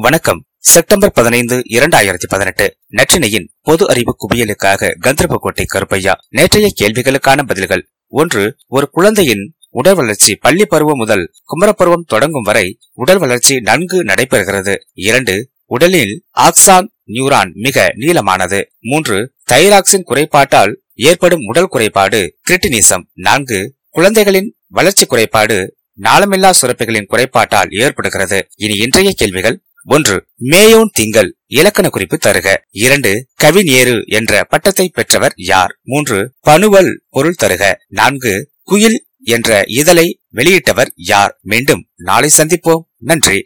வணக்கம். செப்டம்பர் பதினைந்து இரண்டாயிரத்தி பதினெட்டு. நற்றினையின் பொது அறிவு குவியலுக்காக கந்தர்போட்டை கருப்பையா நேற்றைய கேள்விகளுக்கான பதில்கள். ஒன்று ஒரு குழந்தையின் உடல் வளர்ச்சி பள்ளி பருவம் முதல் குமரப்பருவம் தொடங்கும் வரை உடல் வளர்ச்சி நன்கு நடைபெறுகிறது. இரண்டு உடலில் ஆக்சான் நியூரான் மிக நீளமானது. மூன்று தைராக்சின் குறைபாட்டால் ஏற்படும் உடல் குறைபாடு கிரிட்டினிசம். நான்கு குழந்தைகளின் வளர்ச்சி குறைபாடு நாளமில்லா சுரப்பிகளின் குறைபாட்டால் ஏற்படுகிறது. இனி இன்றைய கேள்விகள் ஒன்று மேயோன் திங்கள் இலக்கண குறிப்பு தருக. இரண்டு கவிஞேறு என்ற பட்டத்தை பெற்றவர் யார்? மூன்று பனுவல் பொருள் தருக. நான்கு குயில் என்ற இதழை வெளியிட்டவர் யார்? மீண்டும் நாளை சந்திப்போம். நன்றி.